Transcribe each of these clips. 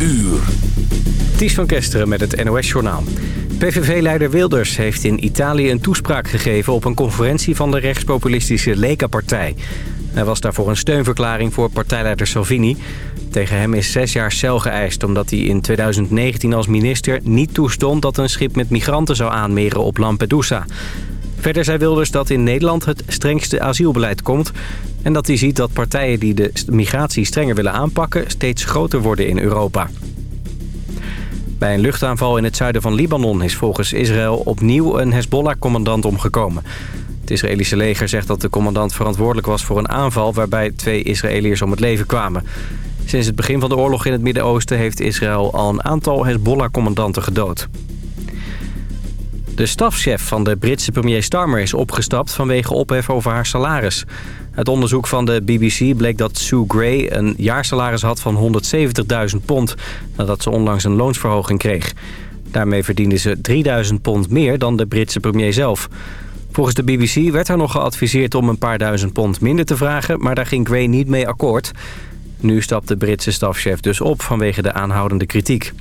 uur. Ties van Kesteren met het NOS-journaal. PVV-leider Wilders heeft in Italië een toespraak gegeven... op een conferentie van de rechtspopulistische Lega-partij. Hij was daarvoor een steunverklaring voor partijleider Salvini. Tegen hem is zes jaar cel geëist... omdat hij in 2019 als minister niet toestond... dat een schip met migranten zou aanmeren op Lampedusa. Verder zei Wilders dat in Nederland het strengste asielbeleid komt... en dat hij ziet dat partijen die de migratie strenger willen aanpakken... steeds groter worden in Europa. Bij een luchtaanval in het zuiden van Libanon is volgens Israël opnieuw een Hezbollah-commandant omgekomen. Het Israëlische leger zegt dat de commandant verantwoordelijk was voor een aanval... waarbij twee Israëliërs om het leven kwamen. Sinds het begin van de oorlog in het Midden-Oosten... heeft Israël al een aantal Hezbollah-commandanten gedood. De stafchef van de Britse premier Starmer is opgestapt vanwege ophef over haar salaris. Uit onderzoek van de BBC bleek dat Sue Gray een jaarsalaris had van 170.000 pond... nadat ze onlangs een loonsverhoging kreeg. Daarmee verdiende ze 3000 pond meer dan de Britse premier zelf. Volgens de BBC werd haar nog geadviseerd om een paar duizend pond minder te vragen... maar daar ging Gray niet mee akkoord. Nu stapt de Britse stafchef dus op vanwege de aanhoudende kritiek.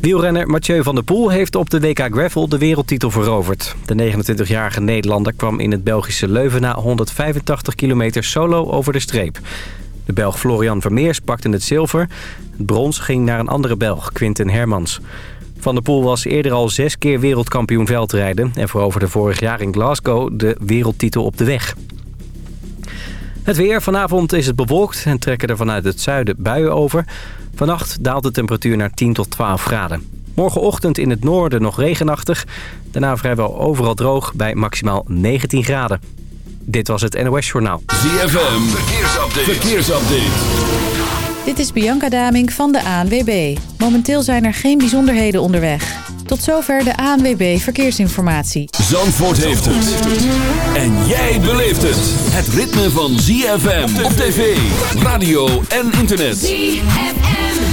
Wielrenner Mathieu van der Poel heeft op de WK Gravel de wereldtitel veroverd. De 29-jarige Nederlander kwam in het Belgische Leuven na 185 kilometer solo over de streep. De Belg Florian Vermeers pakte het zilver. Het brons ging naar een andere Belg, Quinten Hermans. Van der Poel was eerder al zes keer wereldkampioen veldrijden... en veroverde vorig jaar in Glasgow de wereldtitel op de weg. Het weer. Vanavond is het bewolkt en trekken er vanuit het zuiden buien over. Vannacht daalt de temperatuur naar 10 tot 12 graden. Morgenochtend in het noorden nog regenachtig. Daarna vrijwel overal droog bij maximaal 19 graden. Dit was het NOS Journaal. ZFM. Verkeersupdate. Verkeersupdate. Dit is Bianca Daming van de ANWB. Momenteel zijn er geen bijzonderheden onderweg. Tot zover de ANWB Verkeersinformatie. Zandvoort heeft het. En jij beleeft het. Het ritme van ZFM op tv, radio en internet. ZFM.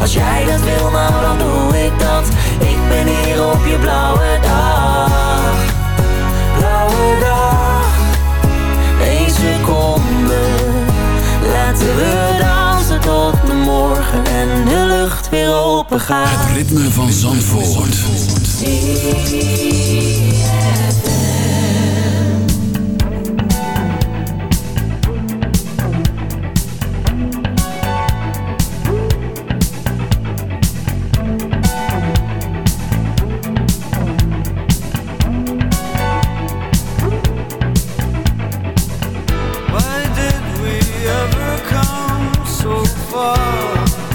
Als jij dat wil, nou dan doe ik dat. Ik ben hier op je blauwe dag. Blauwe dag. Eén seconde. Laten we dansen tot de morgen En de lucht weer open gaat Het ritme van Zandvoort. So far?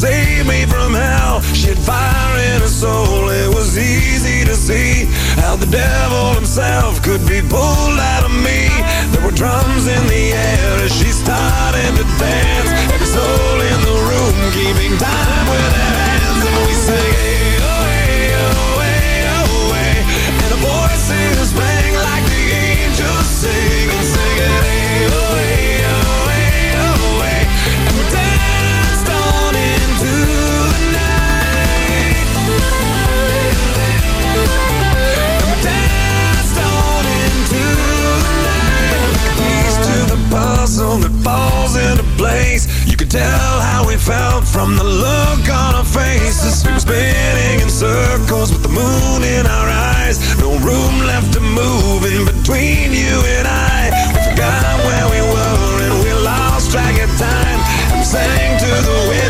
Save me from hell. She had fire in her soul, it was easy to see how the devil himself could be pulled out of me. There were drums in the air as she started to dance. Every soul in the room keeping time with their hands, from the look on our faces. We were spinning in circles with the moon in our eyes. No room left to move in between you and I. We forgot where we were and we lost track of time. We sang to the wind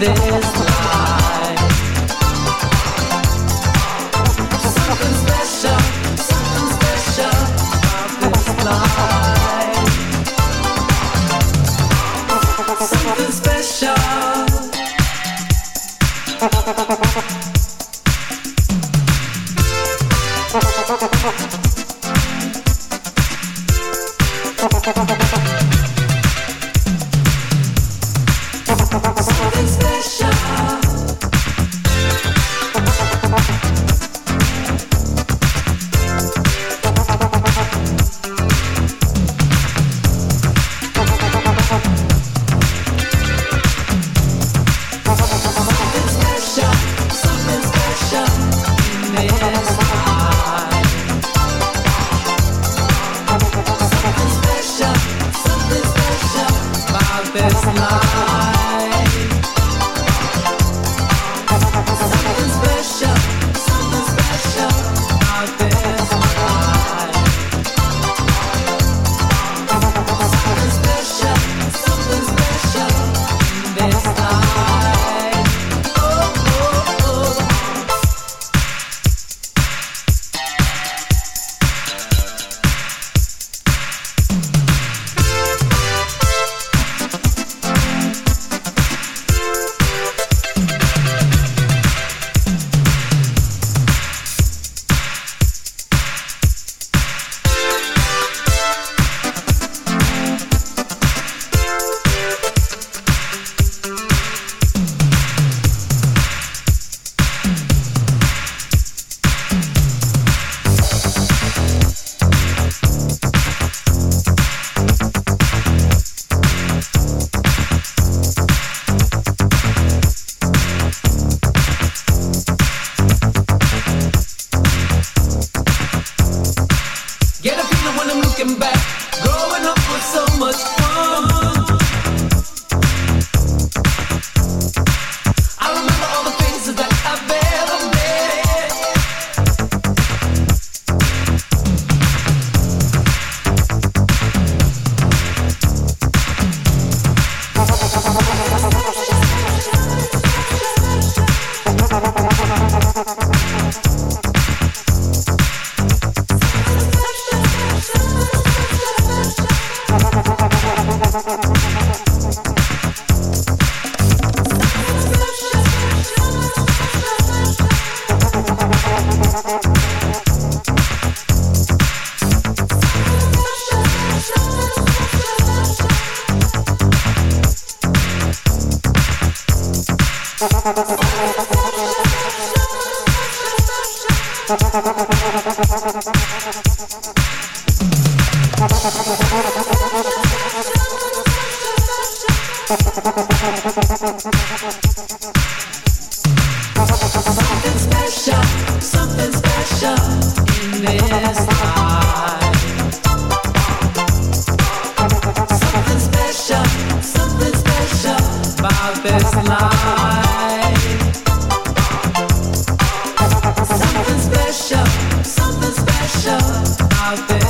this out there.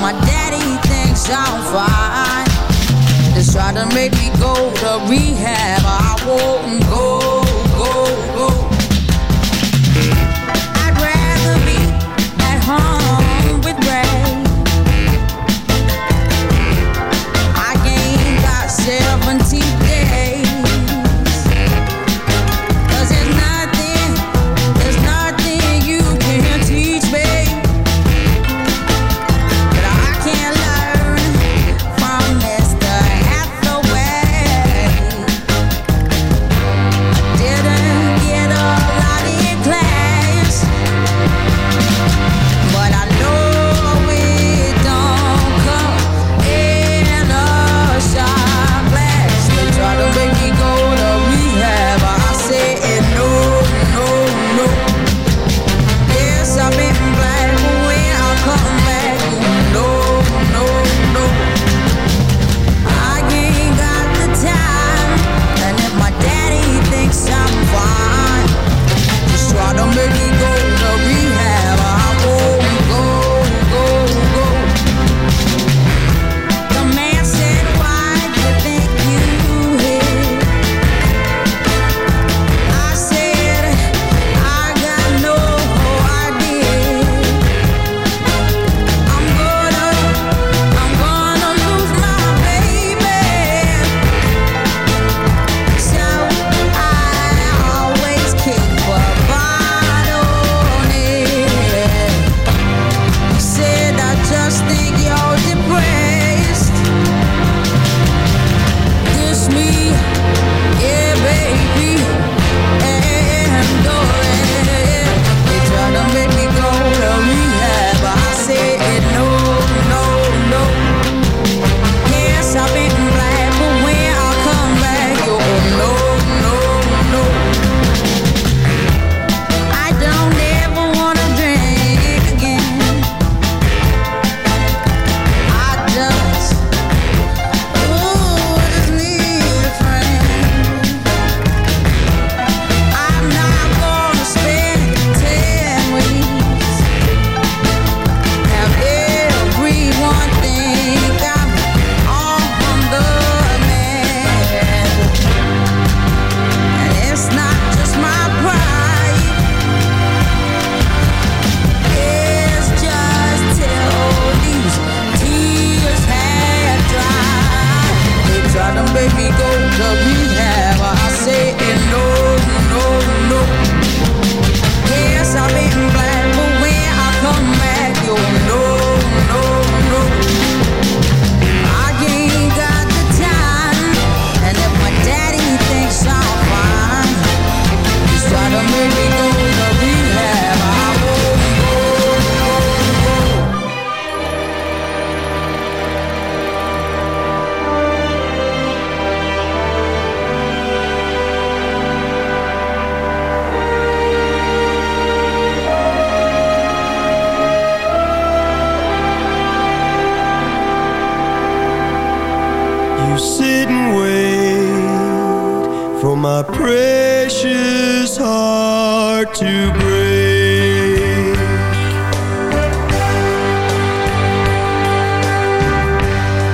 My daddy thinks I'm fine. They try to make me go to rehab. I won't go.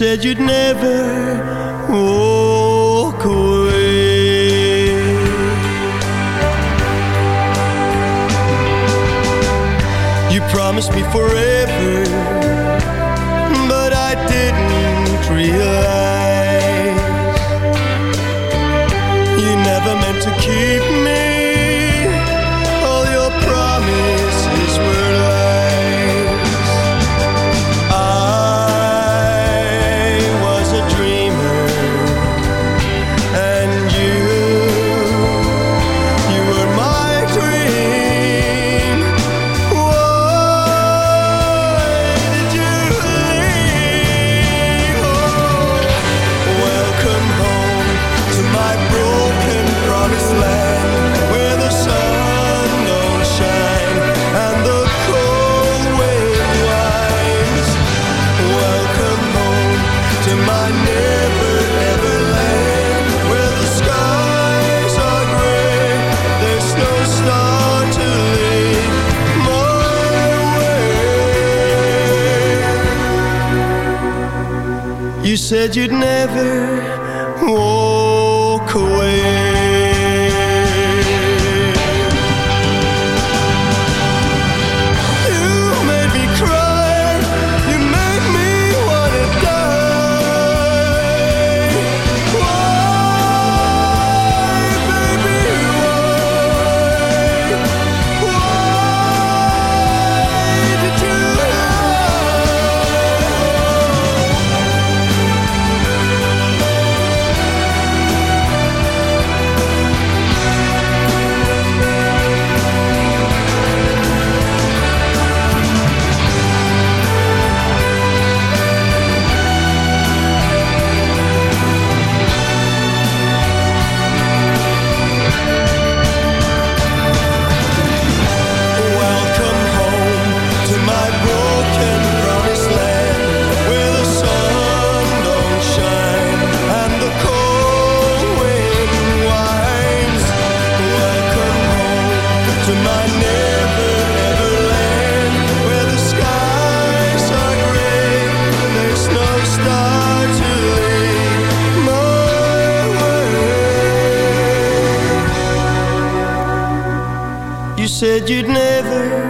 said you'd never said you'd never said you'd never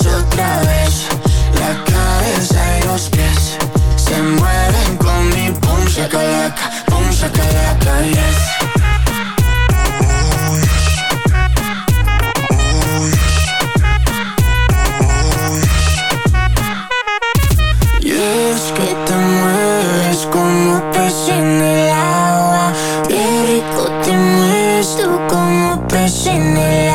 Otra vez. La cabeza y los pies se mueven con mi boom shakalaka, boom shakalaka, yes. En el agua Qué rico te mueves tú como pez en el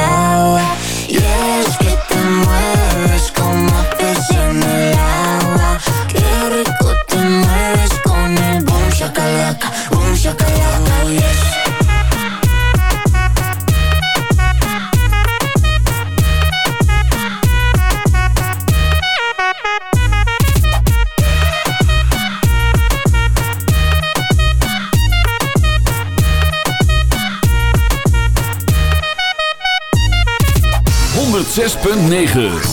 9.